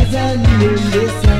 Azani